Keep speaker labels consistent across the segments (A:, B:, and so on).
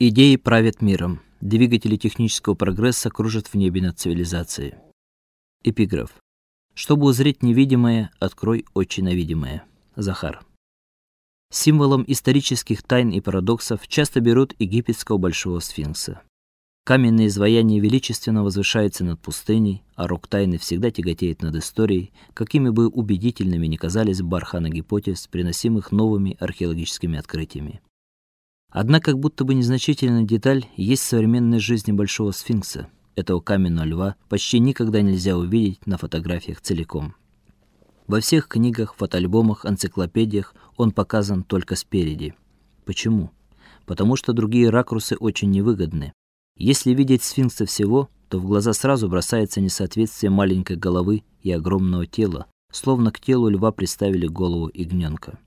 A: Идеи правят миром. Двигатели технического прогресса кружат в небе над цивилизацией. Эпиграф. Чтобы узреть невидимое, открой очи на видимое. Захар. Символом исторических тайн и парадоксов часто берут египетского большого сфинкса. Каменное изваяние величественно возвышается над пустыней, а рог тайны всегда тяготеет над историей, какими бы убедительными ни казались барханы гипотез, приносимых новыми археологическими открытиями. Одна как будто бы незначительная деталь есть в современной жизни большого сфинкса. Этого каменного льва почти никогда нельзя увидеть на фотографиях целиком. Во всех книгах, фотоальбомах, энциклопедиях он показан только спереди. Почему? Потому что другие ракурсы очень невыгодны. Если видеть сфинкса всего, то в глаза сразу бросается несоответствие маленькой головы и огромного тела, словно к телу льва приставили голову ягненка.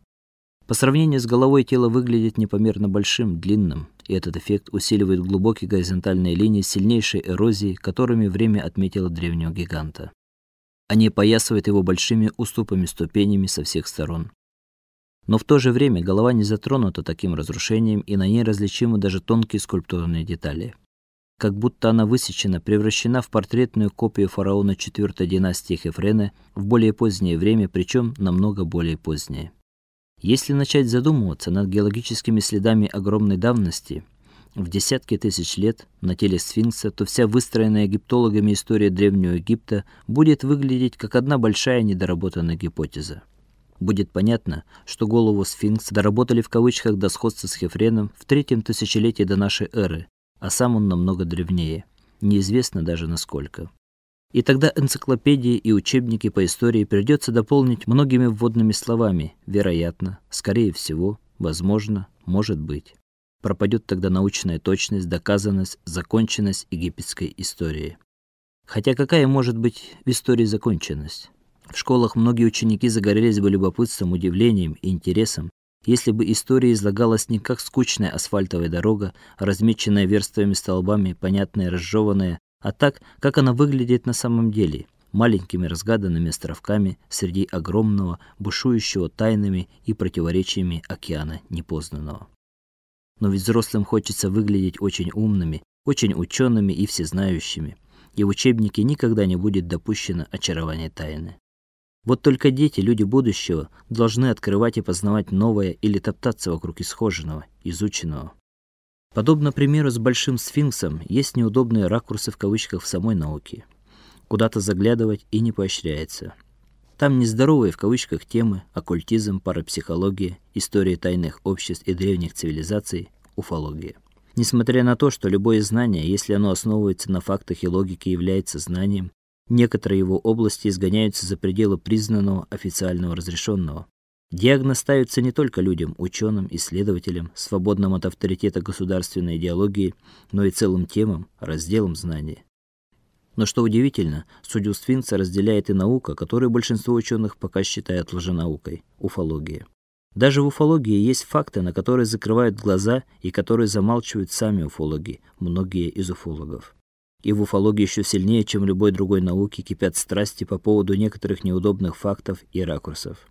A: По сравнению с головой тело выглядит непомерно большим, длинным, и этот эффект усиливает глубокие горизонтальные линии сильнейшей эрозии, которыми время отметило древнего гиганта. Они опоясывают его большими уступами-ступенями со всех сторон. Но в то же время голова не затронута таким разрушением, и на ней различимы даже тонкие скульптурные детали. Как будто она высечена, превращена в портретную копию фараона IV династии Хефрена в более позднее время, причем намного более позднее. Если начать задумываться над геологическими следами огромной давности, в десятки тысяч лет на теле сфинкса, то вся выстроенная египтологами история древнего Египта будет выглядеть как одна большая недоработанная гипотеза. Будет понятно, что голову сфинкса доработали в кавычках до сходства с Хефреном в третьем тысячелетии до нашей эры, а сам он намного древнее. Неизвестно даже насколько. И тогда энциклопедии и учебники по истории придется дополнить многими вводными словами: вероятно, скорее всего, возможно, может быть. Пропадет тогда научная точность, доказанность, законченность египетской истории. Хотя какая может быть в истории законченность? В школах многие ученики загорелись бы любопытством, удивлением и интересом, если бы история излагалась не как скучная асфальтовая дорога, размеченная верстовыми столбами, понятная, разжеванная, а так, как она выглядит на самом деле, маленькими разгаданными островками среди огромного, бушующего тайнами и противоречиями океана непознанного. Но ведь взрослым хочется выглядеть очень умными, очень учеными и всезнающими, и в учебнике никогда не будет допущено очарование тайны. Вот только дети, люди будущего, должны открывать и познавать новое или топтаться вокруг исхоженного, изученного. Подобно примеру с большим сфинксом, есть неудобные ракурсы в кавычках в самой науке. Куда-то заглядывать и не поощряется. Там нездоровые в кавычках темы: оккультизм, парапсихология, история тайных обществ и древних цивилизаций, уфология. Несмотря на то, что любое знание, если оно основывается на фактах и логике, является знанием, некоторые его области изгоняются за пределы признанного официального разрешенного. Диагноз ставится не только людям, ученым, исследователям, свободным от авторитета государственной идеологии, но и целым темам, разделам знаний. Но что удивительно, судью Сфинкса разделяет и наука, которую большинство ученых пока считают лженаукой уфология. Даже в уфологии есть факты, на которые закрывают глаза и которые замалчивают сами уфологи, многие из уфологов. И в уфологии еще сильнее, чем любой другой науке, кипят страсти по поводу некоторых неудобных фактов и ракурсов.